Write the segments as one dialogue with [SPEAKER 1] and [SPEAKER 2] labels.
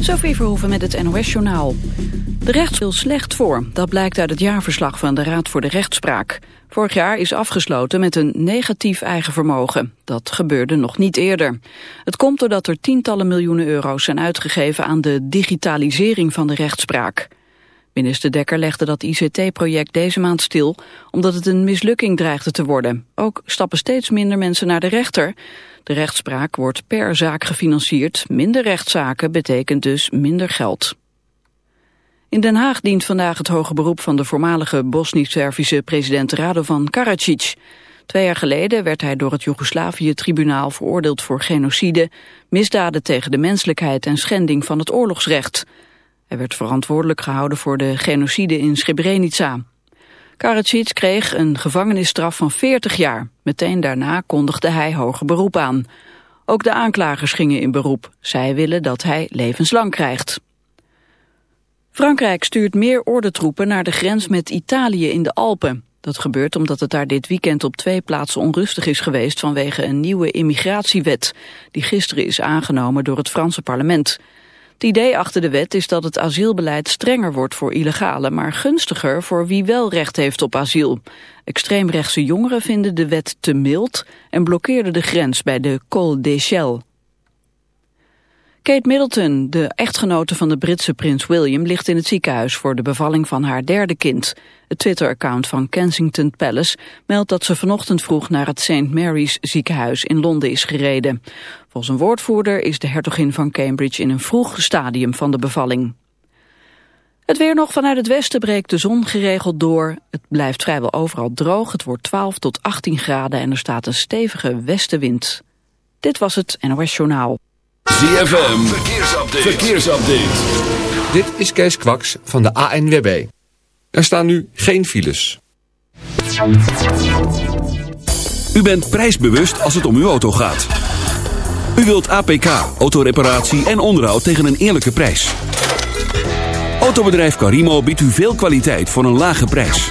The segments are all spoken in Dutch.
[SPEAKER 1] Sophie Verhoeven met het NOS-journaal. De rechts wil slecht voor. Dat blijkt uit het jaarverslag van de Raad voor de Rechtspraak. Vorig jaar is afgesloten met een negatief eigen vermogen. Dat gebeurde nog niet eerder. Het komt doordat er tientallen miljoenen euro's zijn uitgegeven... aan de digitalisering van de rechtspraak. Minister Dekker legde dat ICT-project deze maand stil... omdat het een mislukking dreigde te worden. Ook stappen steeds minder mensen naar de rechter... De rechtspraak wordt per zaak gefinancierd. Minder rechtszaken betekent dus minder geld. In Den Haag dient vandaag het hoge beroep van de voormalige Bosnisch-Servische president Radovan Karadzic. Twee jaar geleden werd hij door het Joegoslavië-tribunaal veroordeeld voor genocide, misdaden tegen de menselijkheid en schending van het oorlogsrecht. Hij werd verantwoordelijk gehouden voor de genocide in Srebrenica. Karadzic kreeg een gevangenisstraf van 40 jaar. Meteen daarna kondigde hij hoger beroep aan. Ook de aanklagers gingen in beroep. Zij willen dat hij levenslang krijgt. Frankrijk stuurt meer ordentroepen naar de grens met Italië in de Alpen. Dat gebeurt omdat het daar dit weekend op twee plaatsen onrustig is geweest vanwege een nieuwe immigratiewet die gisteren is aangenomen door het Franse parlement. Het idee achter de wet is dat het asielbeleid strenger wordt voor illegalen, maar gunstiger voor wie wel recht heeft op asiel. Extreemrechtse jongeren vinden de wet te mild en blokkeerden de grens bij de Col d'Echelle. Kate Middleton, de echtgenote van de Britse prins William, ligt in het ziekenhuis voor de bevalling van haar derde kind. Het Twitter-account van Kensington Palace meldt dat ze vanochtend vroeg naar het St. Mary's ziekenhuis in Londen is gereden. Volgens een woordvoerder is de hertogin van Cambridge in een vroeg stadium van de bevalling. Het weer nog vanuit het westen breekt de zon geregeld door. Het blijft vrijwel overal droog. Het wordt 12 tot 18 graden en er staat een stevige westenwind. Dit was het NOS Journaal.
[SPEAKER 2] ZFM, verkeersupdate. verkeersupdate.
[SPEAKER 3] Dit is Kees Kwaks van de ANWB. Er staan nu geen files.
[SPEAKER 2] U bent prijsbewust als het om uw auto gaat. U wilt APK, autoreparatie en onderhoud tegen een eerlijke prijs. Autobedrijf Carimo biedt u veel kwaliteit voor een lage prijs.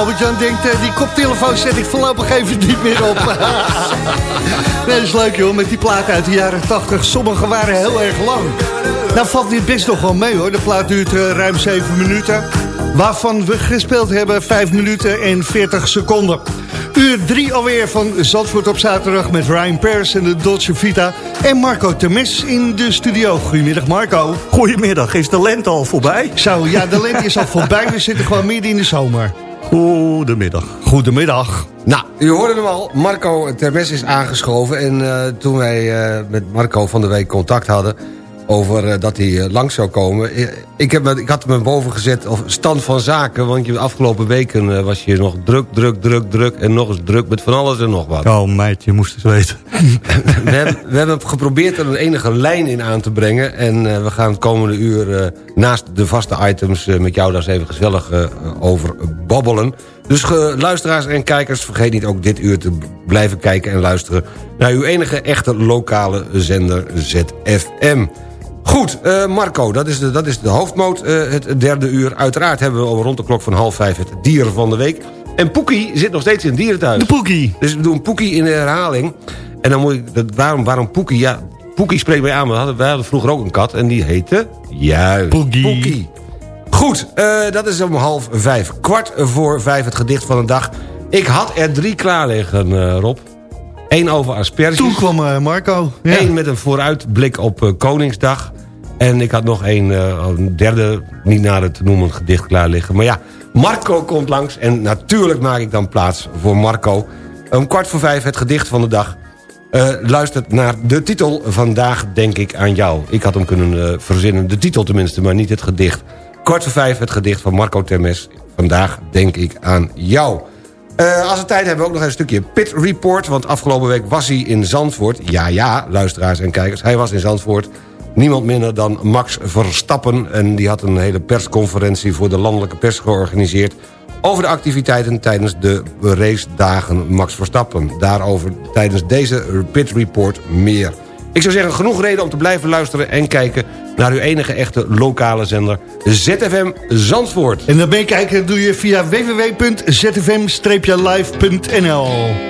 [SPEAKER 4] Albert-Jan denkt, eh, die koptelefoon zet ik voorlopig even niet meer op. nee, dat is leuk joh, met die platen uit de jaren 80. Sommige waren heel erg lang. Nou valt dit best nog wel mee hoor. De plaat duurt eh, ruim 7 minuten. Waarvan we gespeeld hebben 5 minuten en 40 seconden. Uur 3 alweer van Zandvoort op zaterdag met Ryan Pers en de Dolce Vita. En Marco Temes in de studio. Goedemiddag Marco.
[SPEAKER 5] Goedemiddag, is de lente al voorbij?
[SPEAKER 4] Zo, ja, de lente is al voorbij. We zitten gewoon midden in de zomer.
[SPEAKER 5] Goedemiddag.
[SPEAKER 4] Goedemiddag.
[SPEAKER 6] Nou, u hoorde hem al. Marco Termes is aangeschoven. En eh, toen wij eh, met Marco van de week contact hadden... over eh, dat hij eh, langs zou komen... eh, ik, heb, ik had hem boven gezet of stand van zaken... want de afgelopen weken was je nog druk, druk, druk, druk... en nog eens druk met van alles en nog wat.
[SPEAKER 5] Oh meid, je moest het weten.
[SPEAKER 6] we, hebben, we hebben geprobeerd er een enige lijn in aan te brengen... en we gaan het komende uur naast de vaste items... met jou daar eens even gezellig over babbelen. Dus luisteraars en kijkers, vergeet niet ook dit uur te blijven kijken en luisteren... naar uw enige echte lokale zender ZFM. Goed, eh, Marco, dat is de, dat is de hoofdmoot, eh, het derde uur. Uiteraard hebben we al rond de klok van half vijf het dier van de week. En Poekie zit nog steeds in het dierenthuis.
[SPEAKER 5] De poekie.
[SPEAKER 6] Dus we doen Poekie in de herhaling. En dan moet ik... Dat, waarom, waarom Poekie? Ja, Poekie spreekt mij aan. We hadden, wij hadden vroeger ook een kat. En die heette... Juist.
[SPEAKER 5] Poekie.
[SPEAKER 6] Goed, eh, dat is om half vijf. Kwart voor vijf het gedicht van de dag. Ik had er drie klaar liggen, Rob. Eén over asperges.
[SPEAKER 4] Toen kwam Marco. Ja.
[SPEAKER 6] Eén met een vooruitblik op Koningsdag. En ik had nog een, eh, een derde, niet nader te noemen, gedicht klaar liggen. Maar ja, Marco komt langs. En natuurlijk maak ik dan plaats voor Marco. Om kwart voor vijf het gedicht van de dag. Eh, luistert naar de titel Vandaag denk ik aan jou. Ik had hem kunnen eh, verzinnen, de titel tenminste, maar niet het gedicht. Kwart voor vijf het gedicht van Marco Termes. Vandaag denk ik aan jou. Als we tijd hebben we ook nog een stukje Pit Report... want afgelopen week was hij in Zandvoort. Ja, ja, luisteraars en kijkers, hij was in Zandvoort. Niemand minder dan Max Verstappen. En die had een hele persconferentie voor de landelijke pers georganiseerd... over de activiteiten tijdens de racedagen Max Verstappen. Daarover tijdens deze Pit Report meer. Ik zou zeggen, genoeg reden om te blijven luisteren en kijken... naar uw enige echte lokale zender ZFM Zandvoort.
[SPEAKER 4] En dan ben je kijken, doe je via www.zfm-live.nl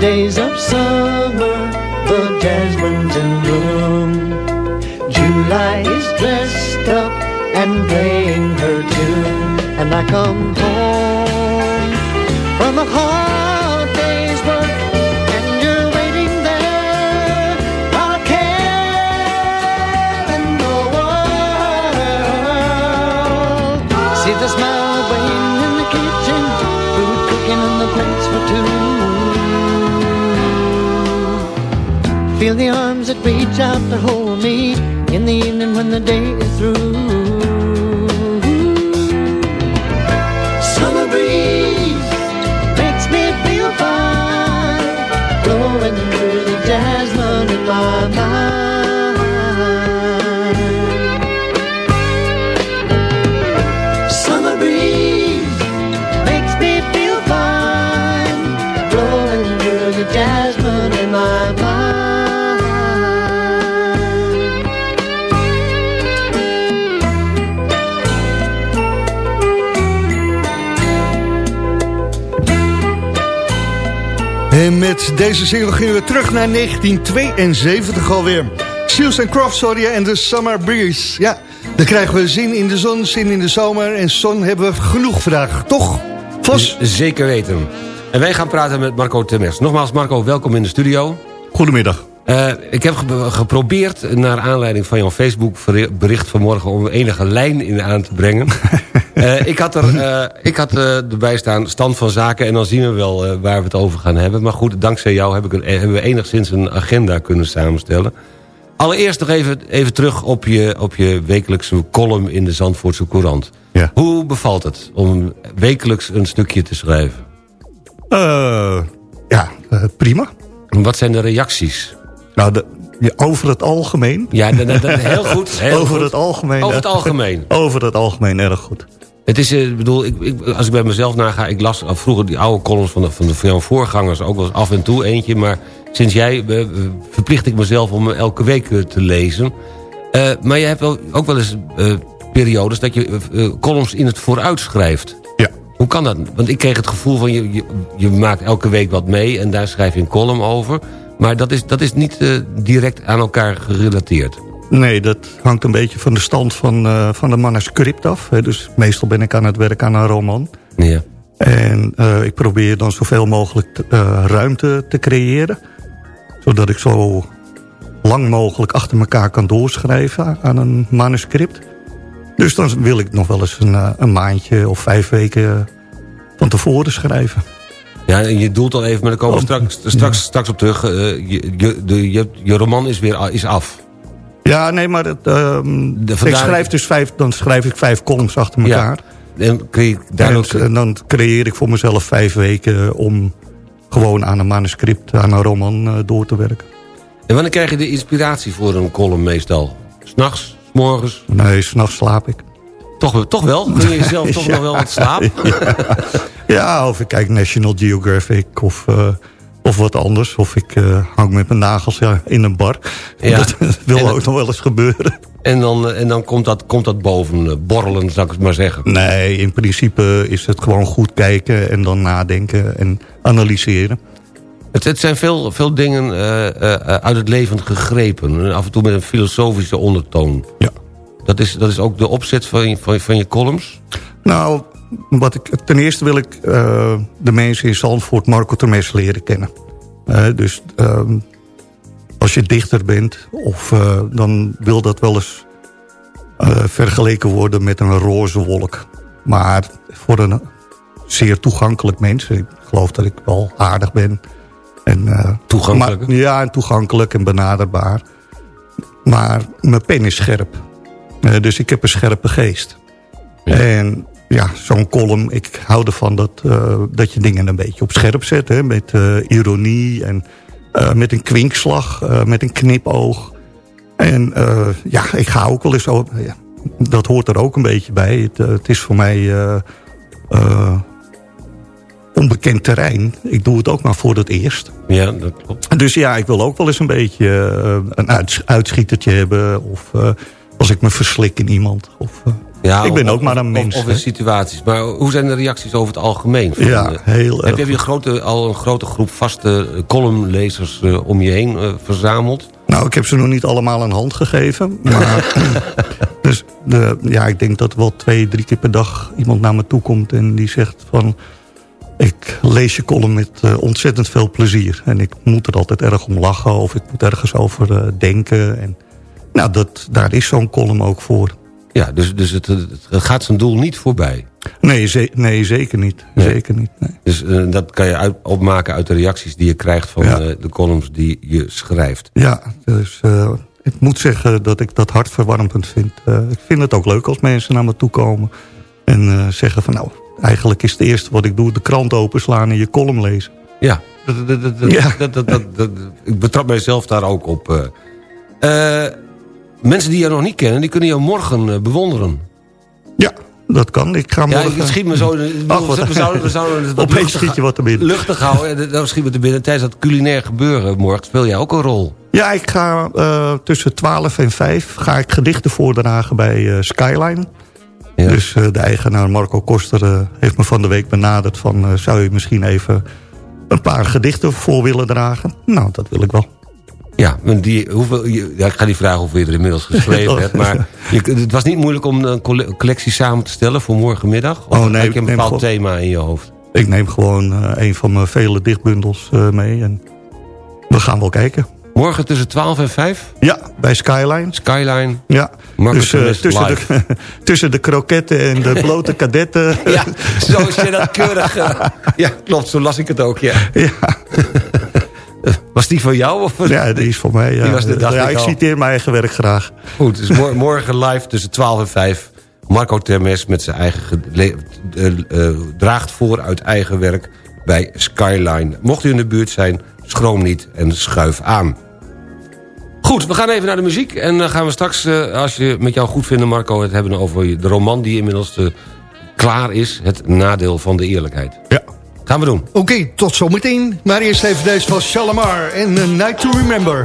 [SPEAKER 7] Days of summer, the jasmine's in bloom. July is dressed up and playing her tune, and I come home from a hard day's work, and you're waiting there, not a care in the world. See the smell Feel the arms that reach out to hold me in the evening when the day is through.
[SPEAKER 4] En met deze single gingen we terug naar 1972 alweer. Seals and Croft, sorry, en de Summer Breeze. Ja, dan krijgen we zin in de zon, zin in de zomer. En zon hebben we genoeg vandaag, toch? Vos?
[SPEAKER 6] Zeker weten. En wij gaan praten met Marco Temers. Nogmaals, Marco, welkom in de studio.
[SPEAKER 5] Goedemiddag.
[SPEAKER 6] Eh, ik heb ge- geprobeerd, naar aanleiding van jouw Facebook-bericht vanmorgen... om enige lijn in aan te brengen. Eh, ik had, er, eh, ik had eh, erbij staan stand van zaken... en dan zien we wel waar we het over gaan hebben. Maar goed, dankzij jou heb ik een, hebben we enigszins een agenda kunnen samenstellen. Allereerst nog even, even terug op je, op je wekelijkse column in de Zandvoortse Courant.
[SPEAKER 5] Ja.
[SPEAKER 6] Hoe bevalt het om wekelijks een stukje te schrijven?
[SPEAKER 5] Ja, prima.
[SPEAKER 6] En Wat zijn de reacties?
[SPEAKER 5] Nou, de, ja, over het algemeen.
[SPEAKER 6] Ja, dat, dat- dat- heel goed. Heel
[SPEAKER 5] over
[SPEAKER 6] goed.
[SPEAKER 5] het algemeen.
[SPEAKER 6] Over het algemeen.
[SPEAKER 5] over het algemeen erg goed.
[SPEAKER 6] Het is, eh, ik bedoel, ik, ik, als ik bij mezelf naga... ik las vroeger die oude columns van, de, van, de, van jouw voorgangers... ook wel eens af en toe eentje... maar sinds jij eh, eh, verplicht ik mezelf om elke week te lezen. Maar je hebt wel, ook wel eens periodes... dat je columns in het vooruit schrijft.
[SPEAKER 5] Ja.
[SPEAKER 6] Hoe kan dat? Want ik kreeg het gevoel van... je, je, je maakt elke week wat mee en daar schrijf je een column over... maar dat is, dat is niet direct aan elkaar gerelateerd.
[SPEAKER 5] Nee, dat hangt een beetje van de stand van, eh, van de manuscript af. Hè. Dus meestal ben ik aan het werk aan een roman.
[SPEAKER 6] Ja.
[SPEAKER 5] En eh, ik probeer dan zoveel mogelijk te- eh, ruimte te creëren. Zodat ik zo lang mogelijk achter elkaar kan doorschrijven aan een manuscript. Dus dan wil ik nog wel eens een, een maandje of vijf weken van tevoren schrijven.
[SPEAKER 6] Ja, en je doelt al even, maar daar komen we
[SPEAKER 5] Oh,
[SPEAKER 6] straks, straks, straks op terug. Je, je, de, je, je roman is weer is af.
[SPEAKER 5] Ja, nee, maar het, ehm,
[SPEAKER 6] De-
[SPEAKER 5] ik schrijf dus vijf, dan schrijf ik vijf columns achter
[SPEAKER 6] Ja.
[SPEAKER 5] elkaar.
[SPEAKER 6] En kun je daar
[SPEAKER 5] En,
[SPEAKER 6] ook,
[SPEAKER 5] en dan creëer ik voor mezelf vijf weken om gewoon aan een manuscript, aan een roman eh, door te werken.
[SPEAKER 6] en wanneer krijg je de inspiratie voor een column meestal? S'nachts, s morgens?
[SPEAKER 5] Nee, s'nachts slaap ik.
[SPEAKER 6] Toch, toch wel? Kun je jezelf toch
[SPEAKER 5] Ja.
[SPEAKER 6] nog wel wat slapen?
[SPEAKER 5] Ja, of ik kijk National Geographic of, eh, of wat anders. Of ik eh, hang met mijn nagels ja, in een bar.
[SPEAKER 6] Ja.
[SPEAKER 5] Dat wil ook nog wel eens gebeuren.
[SPEAKER 6] En dan, eh, en dan komt, dat, komt dat boven eh, borrelen, zou ik het maar zeggen.
[SPEAKER 5] Nee, in principe is het gewoon goed kijken en dan nadenken en analyseren.
[SPEAKER 6] Het, het zijn veel, veel dingen uit het leven gegrepen. En af en toe met een filosofische ondertoon.
[SPEAKER 5] Ja.
[SPEAKER 6] Dat is, dat is ook de opzet van van, je- van je columns?
[SPEAKER 5] Nou, wat ik, ten eerste wil ik eh, de mensen in Zandvoort Marco Termes leren kennen. Eh, dus ehm, als je dichter bent, of, eh, dan wil dat wel eens vergeleken worden met een roze wolk. Maar voor een zeer toegankelijk mens, ik geloof dat ik wel aardig ben. En,
[SPEAKER 6] Toegankelijk?
[SPEAKER 5] maar- ja, en toegankelijk en benaderbaar. Maar mijn pen is scherp. Dus ik heb een scherpe geest. En ja, zo'n column, ik hou ervan dat, eh, dat je dingen een beetje op scherp zet. Hè, met eh, ironie en eh, met een kwinkslag, met een knipoog. En ja, ik ga ook wel eens... zo- ja, dat hoort er ook een beetje bij. Het, het is voor mij onbekend terrein. Ik doe het ook maar voor het eerst.
[SPEAKER 6] Ja, dat klopt.
[SPEAKER 5] Dus ja, ik wil ook wel eens een beetje een uits- uitschietertje hebben. Of als ik me verslik in iemand. Of,
[SPEAKER 6] Ja,
[SPEAKER 5] ik ben
[SPEAKER 6] of-
[SPEAKER 5] ook maar een mens.
[SPEAKER 6] Of, in situaties. Maar hoe zijn de reacties over het algemeen? Van,
[SPEAKER 5] Ja,
[SPEAKER 6] eh,
[SPEAKER 5] heel
[SPEAKER 6] Heb
[SPEAKER 5] erg
[SPEAKER 6] heb je een grote, al een grote groep vaste eh, columnlezers eh, om je heen verzameld?
[SPEAKER 5] Nou, ik heb ze nog niet allemaal een hand gegeven. Maar, dus de, ja, ik denk dat wel twee, drie keer per dag iemand naar me toe komt... en die zegt van... ik lees je column met ontzettend veel plezier. En ik moet er altijd erg om lachen of ik moet ergens over denken. En, nou, dat, daar is zo'n column ook voor.
[SPEAKER 6] Ja, dus, dus het, het gaat zijn doel niet voorbij.
[SPEAKER 5] Nee, ze- nee zeker niet.
[SPEAKER 6] Nee.
[SPEAKER 5] Zeker niet. Nee.
[SPEAKER 6] Dus eh, dat kan je uit, opmaken uit de reacties die je krijgt... van
[SPEAKER 5] Ja.
[SPEAKER 6] eh, de columns die je schrijft.
[SPEAKER 5] Ja, dus eh, ik moet zeggen dat ik dat hartverwarmend vind. Ik vind het ook leuk als mensen naar me toe komen. En zeggen van nou, eigenlijk is het eerste wat ik doe... de krant openslaan en je column lezen.
[SPEAKER 6] Ja, dat, dat, dat,
[SPEAKER 5] Ja.
[SPEAKER 6] ik betrap mijzelf daar ook op. eh. Mensen die je nog niet kennen, die kunnen je morgen eh, bewonderen.
[SPEAKER 5] Ja, dat kan. Ik ga
[SPEAKER 6] Ja,
[SPEAKER 5] morgen...
[SPEAKER 6] het schiet me zo...
[SPEAKER 5] Ach, wat-
[SPEAKER 6] we zouden, we zouden
[SPEAKER 5] Opeens
[SPEAKER 6] luchtig-
[SPEAKER 5] schiet je wat te binnen.
[SPEAKER 6] Luchtig houden, en dan schiet me te binnen. Tijdens dat culinair gebeuren morgen speel jij ook een rol.
[SPEAKER 5] Ja, ik ga eh, tussen 12 en 5 ga ik gedichten voordragen bij eh, Skyline.
[SPEAKER 6] Ja.
[SPEAKER 5] Dus de eigenaar Marco Koster heeft me van de week benaderd van... zou je misschien even een paar gedichten voor willen dragen? Nou, dat wil ik wel.
[SPEAKER 6] Ja, die, hoeveel, ja, ik ga niet vragen hoeveel je er inmiddels geschreven hebt. Maar je, het was niet moeilijk om een colle- collectie samen te stellen voor morgenmiddag? Of
[SPEAKER 5] Oh, nee,
[SPEAKER 6] heb je een bepaald
[SPEAKER 5] gewoon-
[SPEAKER 6] thema in je hoofd?
[SPEAKER 5] Ik neem gewoon eh, een van mijn vele dichtbundels eh, mee en we gaan wel kijken.
[SPEAKER 6] Morgen tussen 12 en 5?
[SPEAKER 5] Ja, bij Skyline.
[SPEAKER 6] Skyline.
[SPEAKER 5] Ja, dus eh, tussen,
[SPEAKER 6] live.
[SPEAKER 5] de, tussen de kroketten en de blote kadetten.
[SPEAKER 6] Ja, zo is je dat keurig. ja, klopt, zo las ik het ook, ja.
[SPEAKER 5] Ja.
[SPEAKER 6] Was die van jou? Of?
[SPEAKER 5] Ja, die is voor mij. Ja,
[SPEAKER 6] Die was de dag
[SPEAKER 5] ja
[SPEAKER 6] ik
[SPEAKER 5] citeer mijn eigen werk graag.
[SPEAKER 6] Goed, dus mor- morgen live tussen 12 en 5. Marco Termes met zijn eigen eh, eh, draagt voor uit eigen werk bij Skyline. Mocht u in de buurt zijn, schroom niet en schuif aan. Goed, we gaan even naar de muziek. En dan gaan we straks, eh, als je met jou goed vindt, Marco... het hebben over de roman die inmiddels eh, klaar is. Het nadeel van de eerlijkheid.
[SPEAKER 5] Ja.
[SPEAKER 6] Gaan we doen.
[SPEAKER 4] Oké, tot zometeen. Maar eerst even deze van Shalamar en A Night to Remember.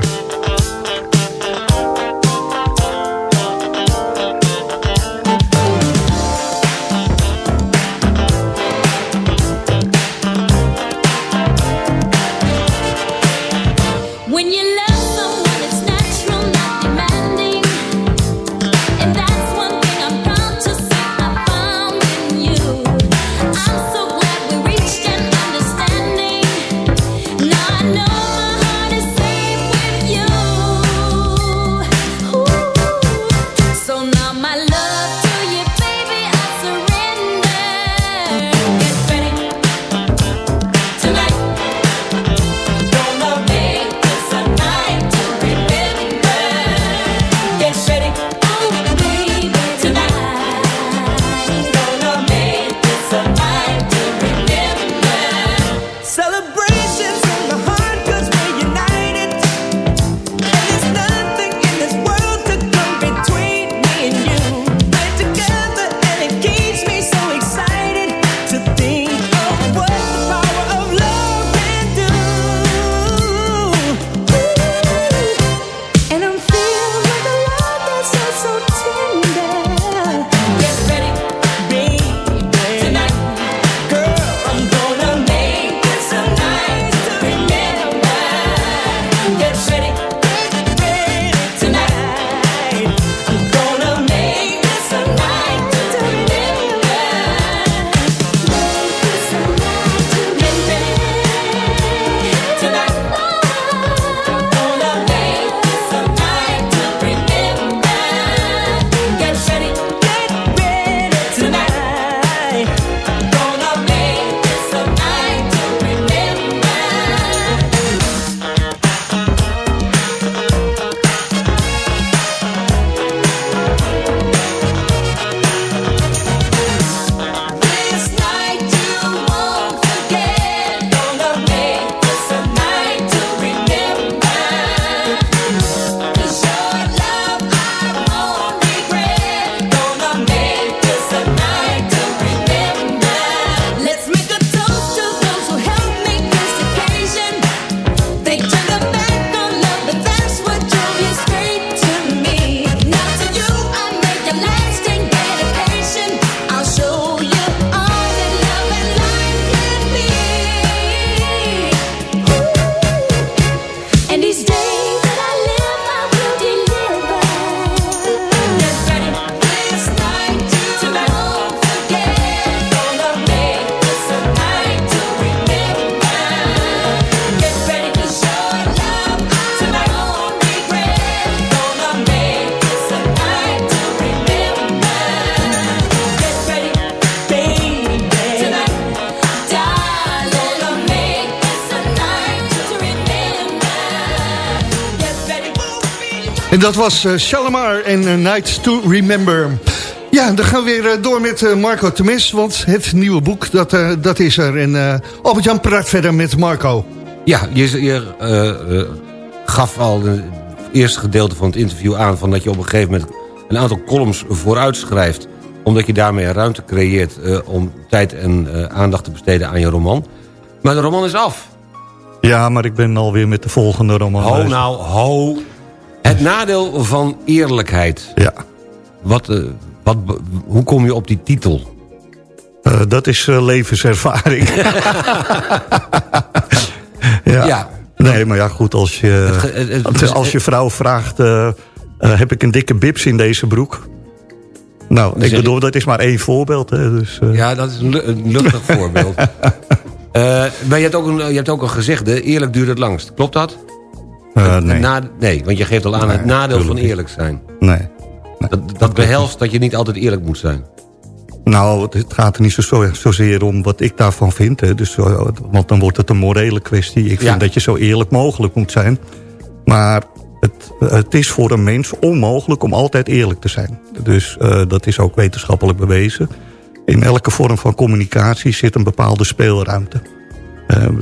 [SPEAKER 4] Dat was Shalimar en eh, Nights to Remember. Ja, dan gaan we weer eh, door met Marco Temes, want het nieuwe boek, dat, dat is er. En eh, Albert-Jan praat verder met Marco.
[SPEAKER 6] Ja, je, je gaf al het eerste gedeelte van het interview aan... Van dat je op een gegeven moment een aantal columns vooruitschrijft... omdat je daarmee ruimte creëert eh, om tijd en eh, aandacht te besteden aan je roman. Maar de roman is af.
[SPEAKER 5] Ja, maar ik ben alweer met de volgende roman
[SPEAKER 6] Ho
[SPEAKER 5] bezig.
[SPEAKER 6] nou, ho. Het nadeel van eerlijkheid.
[SPEAKER 5] Ja,
[SPEAKER 6] Wat, eh, wat, hoe kom je op die titel?
[SPEAKER 5] eh, dat is eh, levenservaring. ja.
[SPEAKER 6] Ja.
[SPEAKER 5] Nee, maar ja, goed, als je,
[SPEAKER 6] het- het-
[SPEAKER 5] als je vrouw vraagt... heb ik een dikke bips in deze broek? Nou, ik bedoel, dat is maar één voorbeeld. Hè, dus,
[SPEAKER 6] Ja, dat is een, lu- een luchtig voorbeeld. Maar je hebt, ook een, je hebt ook een gezegde, eerlijk duurt het langst. Klopt dat?
[SPEAKER 5] Eh, nee,
[SPEAKER 6] na- nee, want je geeft al aan
[SPEAKER 5] Nee,
[SPEAKER 6] het nadeel van eerlijk zijn.
[SPEAKER 5] nee.
[SPEAKER 6] Dat, dat behelst dat je niet altijd eerlijk moet zijn.
[SPEAKER 5] Nou, het- gaat er niet zo, zo, zozeer om wat ik daarvan vind. Hè. Dus, eh, want dan wordt het een morele kwestie. Ik vind
[SPEAKER 6] Ja.
[SPEAKER 5] dat je zo eerlijk mogelijk moet zijn. Maar het, het is voor een mens onmogelijk om altijd eerlijk te zijn. Dus eh, dat is ook wetenschappelijk bewezen. In elke vorm van communicatie zit een bepaalde speelruimte.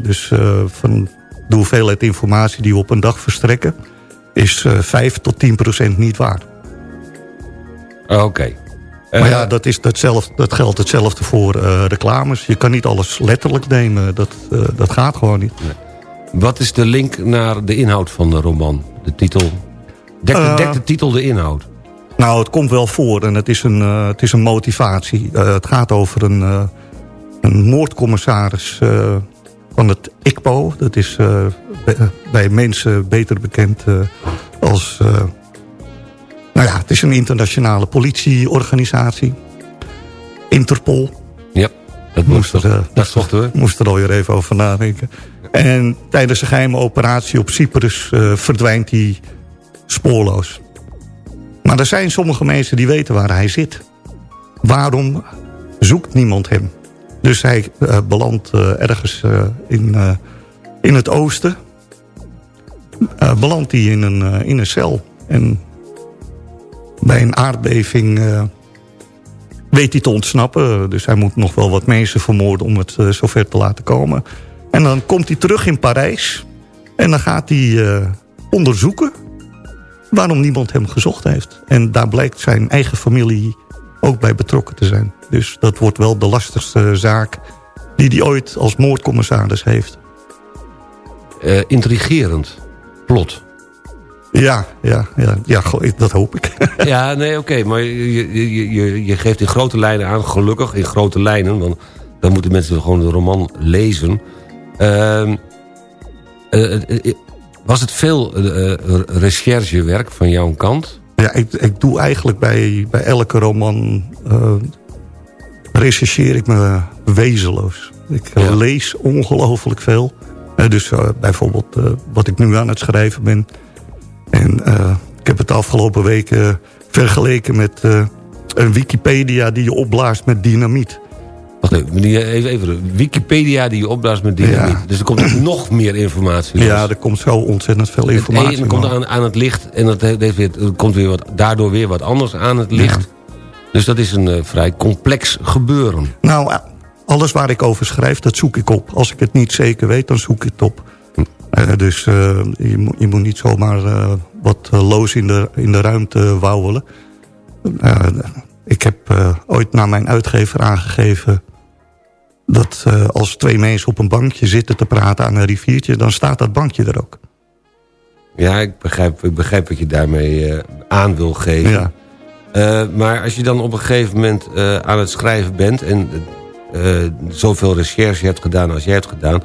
[SPEAKER 5] Dus van de hoeveelheid informatie die we op een dag verstrekken... is eh 5 tot 10 procent niet waar.
[SPEAKER 6] Oké.
[SPEAKER 5] Maar
[SPEAKER 6] Eh,
[SPEAKER 5] ja, dat, is datzelfde, dat geldt hetzelfde voor eh, reclames. Je kan niet alles letterlijk nemen. Dat, eh, dat gaat gewoon niet.
[SPEAKER 6] Wat is de link naar de inhoud van de roman? De titel? Dekt de,
[SPEAKER 5] Eh.
[SPEAKER 6] dekt de titel de inhoud?
[SPEAKER 5] Nou, het komt wel voor en het is een, eh, het is een motivatie. Eh, het gaat over een, eh, een moordcommissaris eh, van het ICPO. Dat is eh, bij- mensen beter bekend eh, als... eh, nou ja, het is een internationale politieorganisatie. Interpol.
[SPEAKER 6] Ja, dat moest
[SPEAKER 5] Moest er,
[SPEAKER 6] dat zochten we.
[SPEAKER 5] moest er alweer even over nadenken. En tijdens een geheime operatie op Cyprus verdwijnt hij spoorloos. Maar er zijn sommige mensen die weten waar hij zit. Waarom zoekt niemand hem? Dus hij eh, belandt eh, ergens eh, in, in het oosten. Belandt hij in een, in een cel. En bij een aardbeving weet hij te ontsnappen. Dus hij moet nog wel wat mensen vermoorden om het zover te laten komen. En dan komt hij terug in Parijs. En dan gaat hij onderzoeken waarom niemand hem gezocht heeft. En daar blijkt zijn eigen familie ook bij betrokken te zijn. Dus dat wordt wel de lastigste zaak die hij ooit als moordcommissaris heeft.
[SPEAKER 6] Eh, intrigerend. Plot.
[SPEAKER 5] Ja, ja, ja, ja dat hoop ik.
[SPEAKER 6] Ja, nee, oké. maar je, je, je, je geeft in grote lijnen aan, gelukkig in grote lijnen... want dan moeten mensen gewoon de roman lezen. Ehm, eh, eh, was het veel recherchewerk van jouw kant?
[SPEAKER 5] Ja, ik, ik doe eigenlijk bij, bij elke roman... eh, rechercheer ik me wezenloos. Ik
[SPEAKER 6] Ja.
[SPEAKER 5] lees ongelooflijk veel. Eh, dus eh, bijvoorbeeld wat ik nu aan het schrijven ben. En ik heb het de afgelopen weken vergeleken met een Wikipedia... die je opblaast met dynamiet.
[SPEAKER 6] Wacht even, even, even. Wikipedia die je opblaast met dynamiet.
[SPEAKER 5] Ja.
[SPEAKER 6] Dus er komt nog meer informatie.
[SPEAKER 5] Ja, er komt zo ontzettend veel
[SPEAKER 6] Het
[SPEAKER 5] informatie.
[SPEAKER 6] ene komt aan, aan het licht en dat heeft weer, er komt weer wat, daardoor weer wat anders aan het licht. Dus dat is een eh, vrij complex gebeuren.
[SPEAKER 5] Nou, eh, alles waar ik over schrijf, dat zoek ik op. Als ik het niet zeker weet, dan zoek ik het op. Eh, dus je, moet, je moet niet zomaar wat loos in de, in de ruimte wauwelen. Eh, ik heb ooit naar mijn uitgever aangegeven... dat eh, als twee mensen op een bankje zitten te praten aan een riviertje... dan staat dat bankje er ook.
[SPEAKER 6] Ja, ik begrijp, ik begrijp wat je daarmee eh, aan wil geven.
[SPEAKER 5] Ja.
[SPEAKER 6] Eh, maar als je dan op een gegeven moment aan het schrijven bent... en zoveel recherche hebt gedaan als jij hebt gedaan...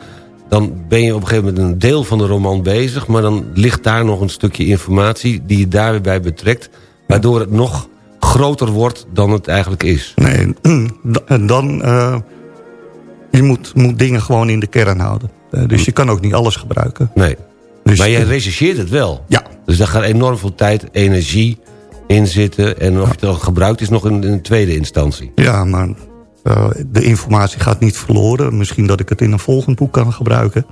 [SPEAKER 6] dan ben je op een gegeven moment een deel van de roman bezig... maar dan ligt daar nog een stukje informatie die je daar weer bij betrekt... waardoor het nog groter wordt dan het eigenlijk is.
[SPEAKER 5] Nee, en dan... je moet, moet dingen gewoon in de kern houden. Eh, dus je kan ook niet alles gebruiken.
[SPEAKER 6] Nee.
[SPEAKER 5] Dus,
[SPEAKER 6] maar jij
[SPEAKER 5] eh,
[SPEAKER 6] rechercheert het wel.
[SPEAKER 5] Ja,
[SPEAKER 6] Dus daar gaat enorm veel tijd, energie in zitten... en of je het al gebruikt is nog in, in een tweede instantie.
[SPEAKER 5] Ja, maar eh, de informatie gaat niet verloren. Misschien dat ik het in een volgend boek kan gebruiken.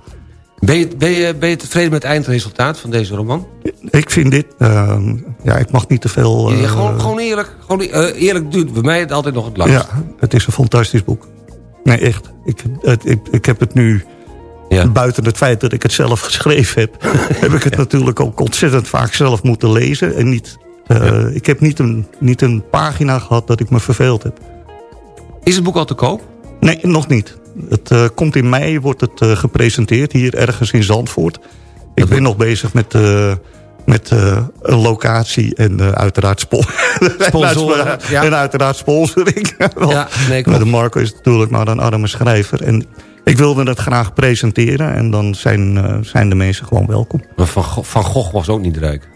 [SPEAKER 6] Ben je, ben, je, ben je tevreden met het eindresultaat van deze roman?
[SPEAKER 5] Ik vind dit... eh, ja, ik mag niet te veel...
[SPEAKER 6] Ja, gewoon, gewoon eerlijk. Gewoon, eerlijk duurt bij mij het altijd nog het langst.
[SPEAKER 5] Ja, het is een fantastisch boek. Nee, echt. Ik, het, ik, ik heb het nu...
[SPEAKER 6] Ja.
[SPEAKER 5] Buiten het feit dat ik het zelf geschreven heb... heb ik het natuurlijk ook ontzettend vaak zelf moeten lezen. En niet, eh, Ik heb niet een, niet een pagina gehad dat ik me verveeld heb.
[SPEAKER 6] Is het boek al te koop?
[SPEAKER 5] Nee, nog niet. Het eh, komt in mei, wordt het eh, gepresenteerd hier ergens in Zandvoort. Ik ben nog bezig met, met eh, een locatie en eh, uiteraard spo
[SPEAKER 6] Sponsoren, ja.
[SPEAKER 5] en uiteraard sponsoring.
[SPEAKER 6] Ja, nee, klopt.
[SPEAKER 5] de Marco is natuurlijk maar een arme schrijver. En ik wilde het graag presenteren en dan zijn, eh, zijn de mensen gewoon welkom.
[SPEAKER 6] Maar Van, Go- van Gogh was ook niet rijk.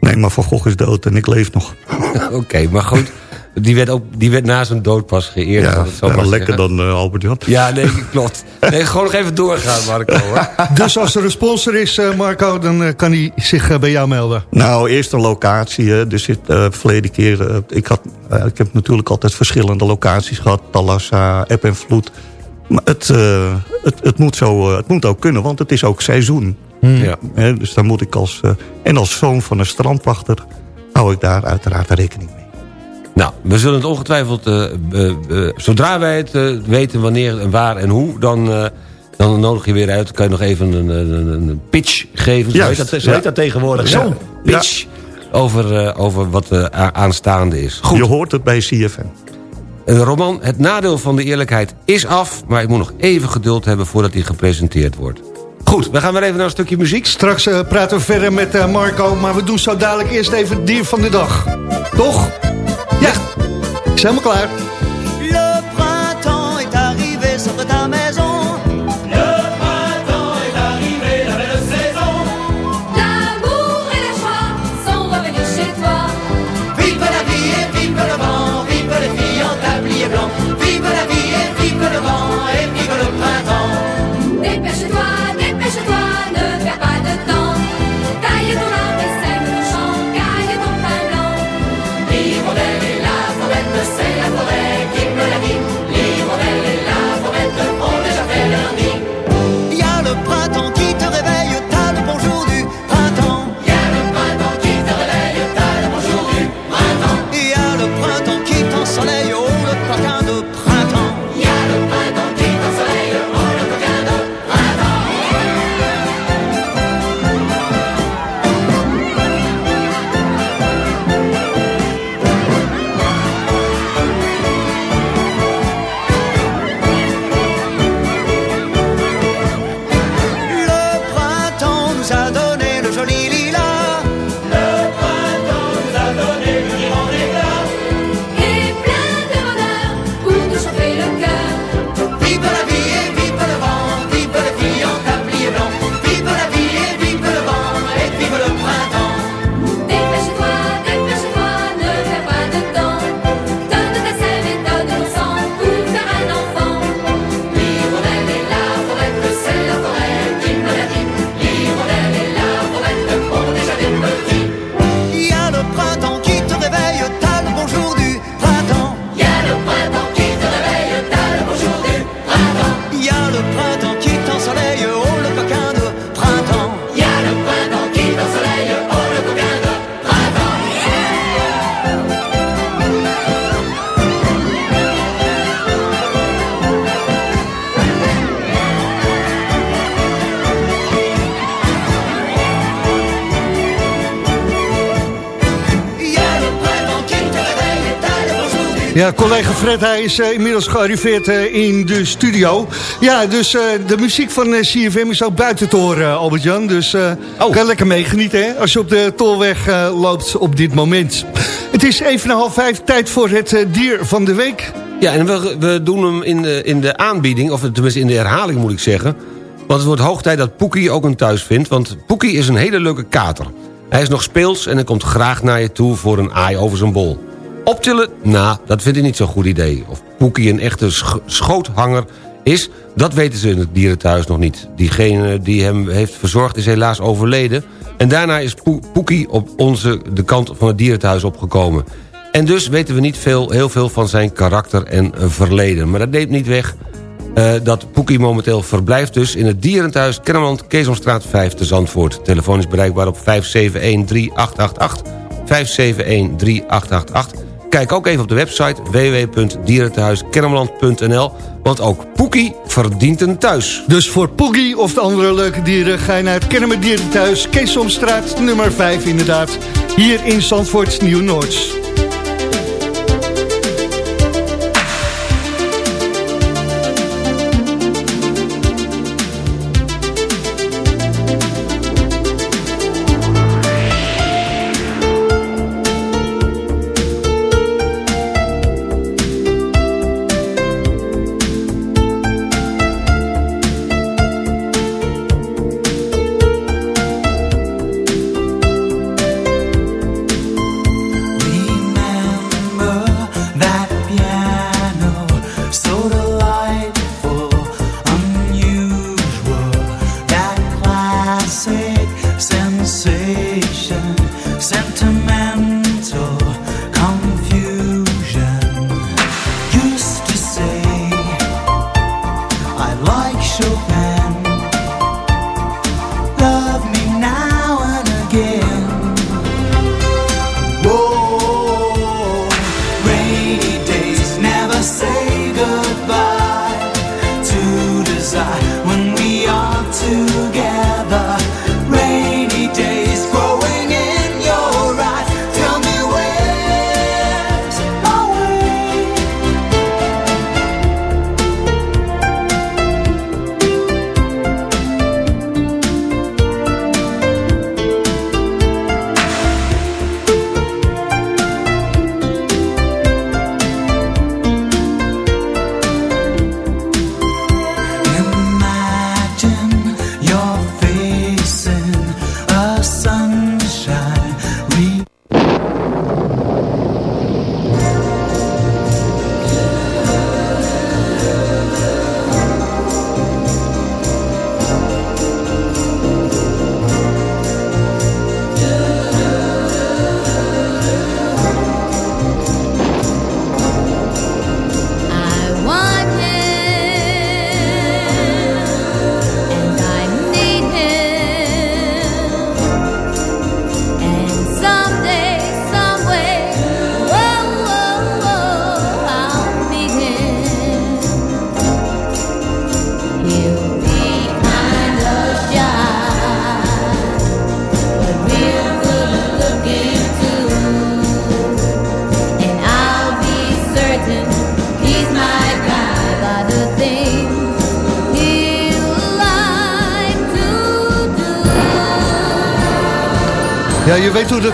[SPEAKER 5] Nee, maar Van Gogh is dood en ik leef nog.
[SPEAKER 6] Oké, maar goed. Die werd, ook, die werd na zijn dood pas geëerd.
[SPEAKER 5] Ja,
[SPEAKER 6] zo
[SPEAKER 5] ja, lekker
[SPEAKER 6] zeggen.
[SPEAKER 5] dan uh, Albert Jan.
[SPEAKER 6] Ja, nee, klopt. Nee, gewoon nog even doorgaan, Marco. Hoor.
[SPEAKER 4] Dus als er een sponsor is, eh, Marco, dan eh, kan hij zich eh, bij jou melden.
[SPEAKER 5] Nou, eerst een locatie. Hè. Dus het, eh, verleden keer... eh, ik, had, eh, ik heb natuurlijk altijd verschillende locaties gehad. Talassa, App en Vloed. Maar het, eh, het, het, moet zo, eh, het moet ook kunnen, want het is ook seizoen.
[SPEAKER 6] Ja.
[SPEAKER 5] Hè, dus dan moet ik als... eh, en als zoon van een strandwachter... hou ik daar uiteraard rekening mee.
[SPEAKER 6] Nou, we zullen het ongetwijfeld... eh, eh, eh, zodra wij het weten wanneer en waar en hoe... dan, eh, dan nodig je weer uit. Dan kan je nog even een, een, een- pitch geven. Zo
[SPEAKER 5] Juist,
[SPEAKER 6] heet dat, zo
[SPEAKER 5] ja.
[SPEAKER 6] heet dat tegenwoordig.
[SPEAKER 5] Ja.
[SPEAKER 6] Zo, pitch. Over, eh, over wat eh, aanstaande is. Goed.
[SPEAKER 5] Je hoort het bij CFM.
[SPEAKER 6] Een roman, Het nadeel van de eerlijkheid, is af... maar ik moet nog even geduld hebben voordat hij gepresenteerd wordt. Goed, we gaan weer even naar een stukje muziek.
[SPEAKER 4] Straks praten we verder met Marco, maar we doen zo dadelijk eerst even het dier van de dag. Toch? Ja, is helemaal klaar. Ja, collega Fred, hij is eh, inmiddels gearriveerd eh, in de studio. Ja, dus eh, de muziek van CFM is ook buiten te horen, Albert-Jan. Dus eh
[SPEAKER 6] Oh.
[SPEAKER 4] kan lekker meegenieten hè, als je op de tolweg loopt op dit moment. Het is even en half vijf, tijd voor het dier van de week.
[SPEAKER 6] Ja, en we, we doen hem in de, in de aanbieding, of tenminste in de herhaling moet ik zeggen. Want het wordt hoog tijd dat Poekie ook een thuis vindt. Want Poekie is een hele leuke kater. Hij is nog speels en hij komt graag naar je toe voor een aai over zijn bol. Optillen? Nou, dat vind ik niet zo'n goed idee. Of Poekie een echte sch- schoothanger is, dat weten ze in het dierenthuis nog niet. Diegene die hem heeft verzorgd is helaas overleden. En daarna is Poe- Poekie op onze, de kant van het dierenthuis opgekomen. En dus weten we niet veel, heel veel van zijn karakter en eh, verleden. Maar dat neemt niet weg Eh, dat Poekie momenteel verblijft dus in het dierenthuis Kennemerland Keesomstraat 5 te Zandvoort. Telefoon is bereikbaar op 571-3888. 571-3888. Kijk ook even op de website www.dierentehuiskennemerland.nl want ook Poekie verdient een thuis.
[SPEAKER 8] Dus voor Poogie of de andere leuke dieren ga je naar het Kennemer Dierenthuis, Keesomstraat nummer 5 inderdaad. Hier in Zandvoort, Nieuw-Noords.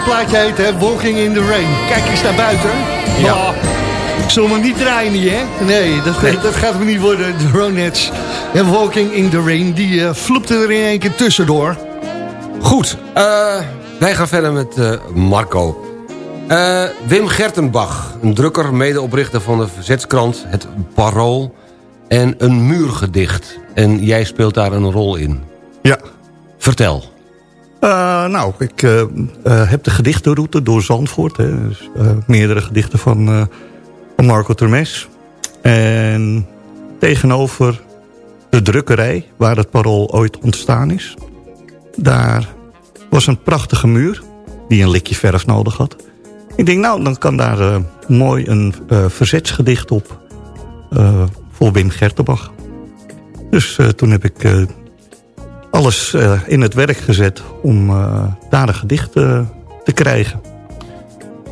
[SPEAKER 8] Plaatje heet, hè? Walking in the Rain. Kijk eens naar buiten. Ja. Ik zal hem niet draaien, hè? Nee, dat, dat gaat hem niet worden. De Ronettes en Walking in the Rain, die uh, vloepte er in één keer tussendoor.
[SPEAKER 6] Goed, eh, wij gaan verder met eh, Marco. Eh, Wim Gertenbach, een drukker, medeoprichter van de verzetskrant Het Parool... en een muurgedicht. En jij speelt daar een rol in.
[SPEAKER 5] Ja.
[SPEAKER 6] Vertel.
[SPEAKER 5] Eh, nou, ik eh, eh, heb de gedichtenroute door Zandvoort. Hè, dus, meerdere gedichten van, van Marco Termes. En tegenover de drukkerij, waar het parool ooit ontstaan is... daar was een prachtige muur die een likje verf nodig had. Ik denk, nou, dan kan daar mooi een verzetsgedicht op voor Wim Gertenbach. Dus toen heb ik alles eh, in het werk gezet om eh, daar een gedicht eh, te krijgen.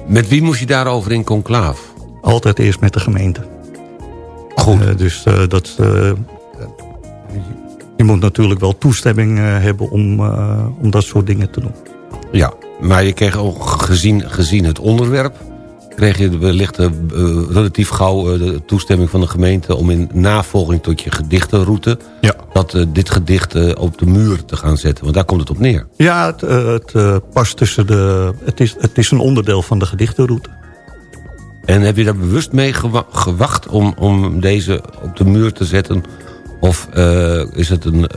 [SPEAKER 6] Met wie moest je daarover in conclaaf?
[SPEAKER 5] Altijd eerst met de gemeente.
[SPEAKER 6] Goed.
[SPEAKER 5] Dus dat, je moet natuurlijk wel toestemming hebben om, om dat soort dingen te doen.
[SPEAKER 6] Ja, maar je kreeg ook gezien, gezien het onderwerp... kreeg je wellicht eh, eh, relatief gauw eh, de toestemming van de gemeente... om in navolging tot je gedichtenroute...
[SPEAKER 5] Ja.
[SPEAKER 6] dat dit gedicht op de muur te gaan zetten. Want daar komt het op neer.
[SPEAKER 5] Ja, het, het past tussen de... Het is, het is een onderdeel van de gedichtenroute.
[SPEAKER 6] En heb je daar bewust mee gewa- gewacht om, om deze op de muur te zetten? Of is het een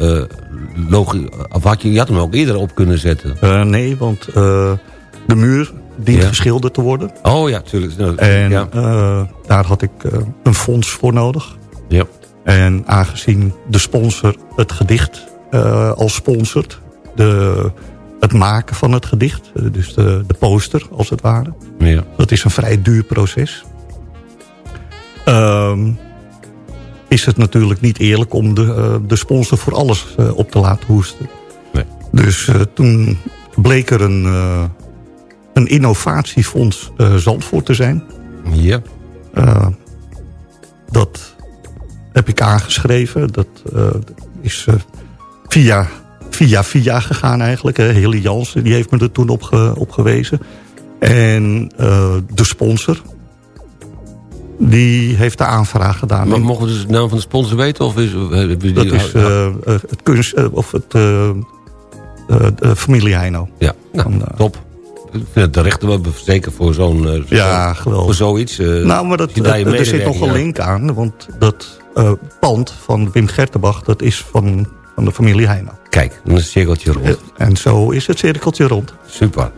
[SPEAKER 6] logisch... Of had je, je had hem ook eerder op kunnen zetten.
[SPEAKER 5] Nee, want de muur dient
[SPEAKER 6] Ja.
[SPEAKER 5] geschilderd te worden.
[SPEAKER 6] Oh ja, tuurlijk. Nou,
[SPEAKER 5] En
[SPEAKER 6] ja.
[SPEAKER 5] eh, daar had ik eh, een fonds voor nodig.
[SPEAKER 6] Ja.
[SPEAKER 5] En aangezien de sponsor het gedicht eh, al sponsort... De, het maken van het gedicht, dus de, de poster als het ware...
[SPEAKER 6] Ja.
[SPEAKER 5] dat is een vrij duur proces... Ehm, is het natuurlijk niet eerlijk om de, de sponsor voor alles op te laten hoesten.
[SPEAKER 6] Nee.
[SPEAKER 5] Dus toen bleek er een, een innovatiefonds eh, Zandvoort te zijn.
[SPEAKER 6] Ja.
[SPEAKER 5] Eh, dat heb ik aangeschreven. Dat eh, is via, via via gegaan eigenlijk. Hilly Jansen die heeft me er toen op, ge- op gewezen. En de sponsor... die heeft de aanvraag gedaan.
[SPEAKER 6] Maar mogen we dus de naam van de sponsor weten? Of is,
[SPEAKER 5] Dat is het kunst... of het... de familie Heino.
[SPEAKER 6] Ja, nou,
[SPEAKER 5] Van,
[SPEAKER 6] top. Vind het terecht wel zeker voor zo'n... eh,
[SPEAKER 5] Ja, geweldig.
[SPEAKER 6] Voor zoiets. eh,
[SPEAKER 5] nou, maar dat,
[SPEAKER 6] daar
[SPEAKER 5] er zit nog een link aan. Want dat eh, pand van Wim Gertenbach... dat is van, van de familie Heino.
[SPEAKER 6] Kijk, dan is het cirkeltje rond.
[SPEAKER 5] En zo is het cirkeltje rond.
[SPEAKER 6] Super.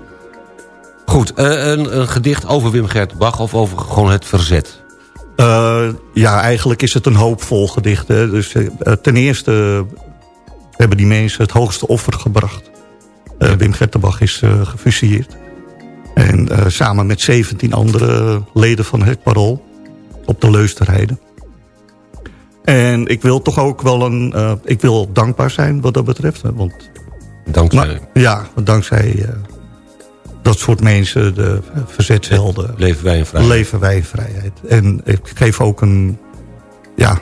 [SPEAKER 6] Goed, een, een gedicht over Wim Gertenbach of over gewoon het verzet?
[SPEAKER 5] Ja, eigenlijk is het een hoopvol gedicht. Hè. Dus, ten eerste hebben die mensen het hoogste offer gebracht. Wim Gertenbach is gefusilleerd. En eh, samen met 17 andere leden van het Parool op de Leus te rijden. En ik wil toch ook wel een... eh, ik wil dankbaar zijn wat dat betreft. Hè, want,
[SPEAKER 6] Dankzij
[SPEAKER 5] ja, dankzij eh, dat soort mensen, de verzetshelden
[SPEAKER 6] leven wij in vrijheid.
[SPEAKER 5] leven wij in vrijheid. En ik geef ook een... Ja,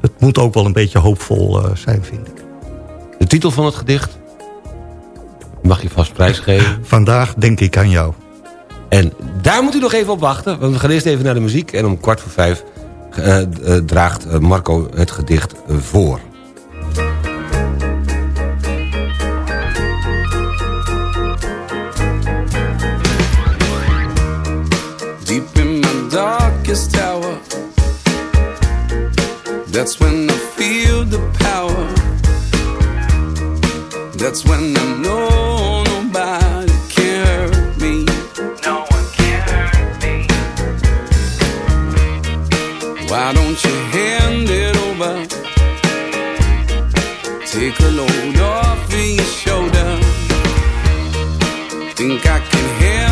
[SPEAKER 5] het moet ook wel een beetje hoopvol zijn, vind ik.
[SPEAKER 6] De titel van het gedicht? Mag je vast prijsgeven.
[SPEAKER 5] Vandaag denk ik aan jou.
[SPEAKER 6] En daar moet u nog even op wachten. Want we gaan eerst even naar de muziek. En om kwart voor vijf eh, eh, draagt eh, Marco het gedicht eh, voor.
[SPEAKER 9] Deep in my darkest hour, that's when I feel the power. That's when I know Why don't you hand it over? Take a load off of your shoulder. Think I can handle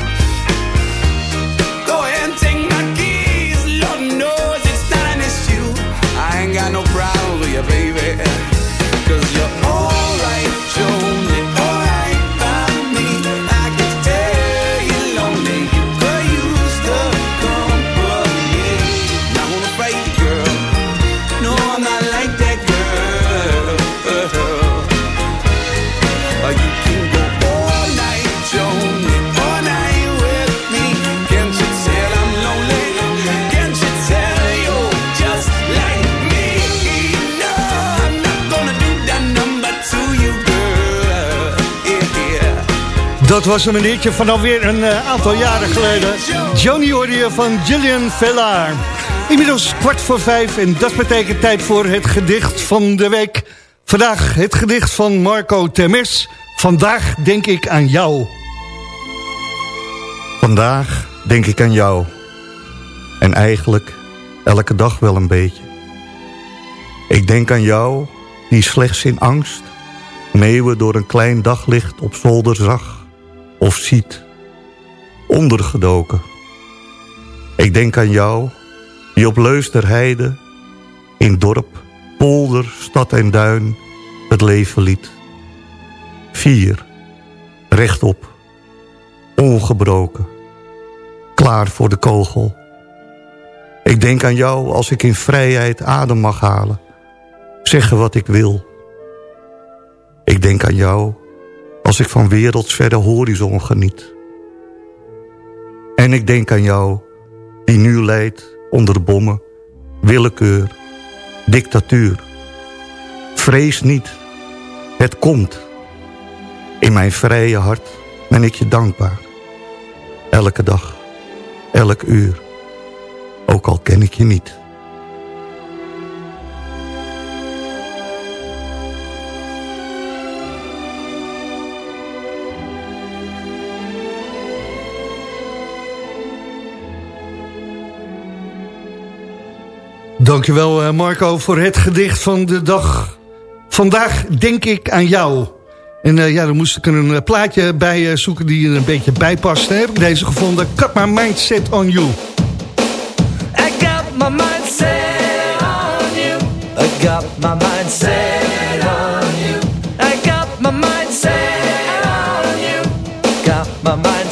[SPEAKER 4] Dat was een meneertje van alweer een eh, aantal jaren geleden. Johnny Audio van Gillian Vellaar. Inmiddels kwart voor vijf en dat betekent tijd voor het gedicht van de week. Vandaag het gedicht van Marco Temes. Vandaag denk ik aan jou.
[SPEAKER 5] Vandaag denk ik aan jou. En eigenlijk elke dag wel een beetje. Ik denk aan jou die slechts in angst... meeuwen door een klein daglicht op zolder zag of ziet. Ondergedoken. Ik denk aan jou die op Leusterheide... in dorp, polder, stad en duin het leven liet. Vier. Rechtop. Ongebroken. Klaar voor de kogel. Ik denk aan jou als ik in vrijheid adem mag halen. Zeggen wat ik wil. Ik denk aan jou als ik van werelds verre horizon geniet. En ik denk aan jou die nu leidt onder bommen, willekeur, dictatuur. Vrees niet, het komt. In mijn vrije hart ben ik je dankbaar. Elke dag, elk uur, ook al ken ik je niet.
[SPEAKER 4] Dankjewel eh, Marco voor het gedicht van de dag. Vandaag denk ik aan jou. En eh, ja, dan moest ik er een eh, plaatje bij zoeken die er een beetje bij past. Heb ik deze gevonden. Cut my mindset on you.
[SPEAKER 10] I got my mind set on you. I got my mind set on you. Got my my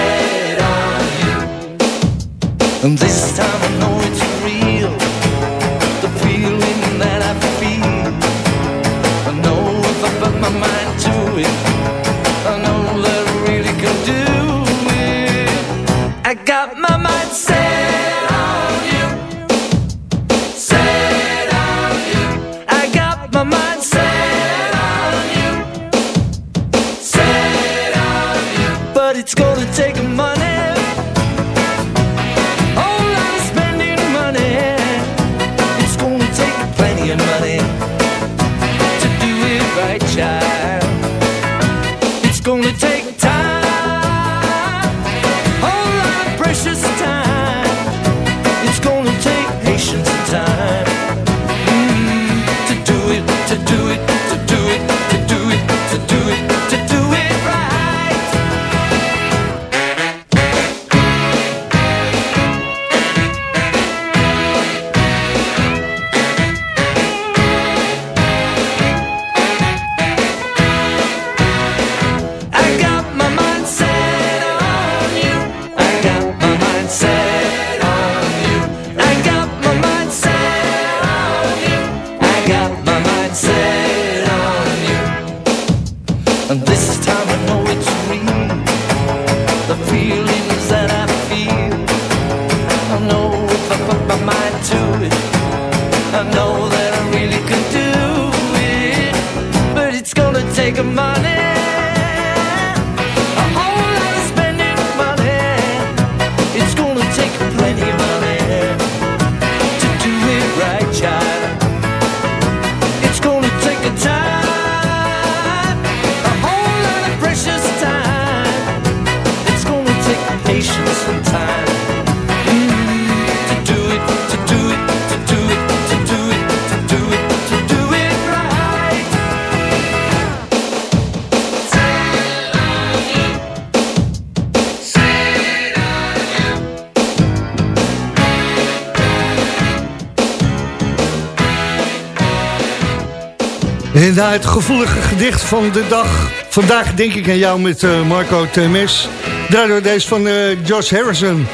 [SPEAKER 4] En het gevoelige gedicht van de dag... vandaag denk ik aan jou met eh, Marco Temes. Daardoor deze van George Harrison.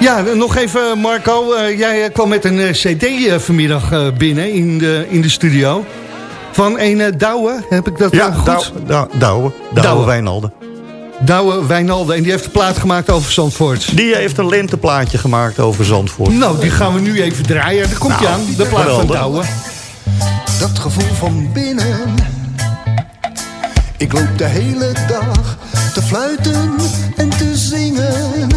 [SPEAKER 4] Ja, nog even Marco. eh, jij kwam met een cd vanmiddag binnen in de, in de studio. Van een Douwe, heb ik dat
[SPEAKER 5] Ja,
[SPEAKER 4] goed?
[SPEAKER 5] Douwe, Douwe, Douwe,
[SPEAKER 4] Douwe.
[SPEAKER 5] Wijnalden.
[SPEAKER 4] Douwe Wijnalde. En die heeft een plaat gemaakt over Zandvoort.
[SPEAKER 5] Die heeft een lenteplaatje gemaakt over Zandvoort.
[SPEAKER 4] Nou, die gaan we nu even draaien. Daar komt je
[SPEAKER 5] Nou,
[SPEAKER 4] aan, de plaat van. Douwe.
[SPEAKER 11] Dat gevoel van binnen. Ik loop de hele dag te fluiten en te zingen.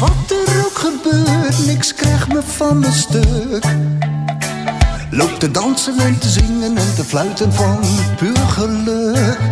[SPEAKER 11] Wat er ook gebeurt, niks krijgt me van mijn stuk. Loop te dansen en te zingen en te fluiten van puur geluk.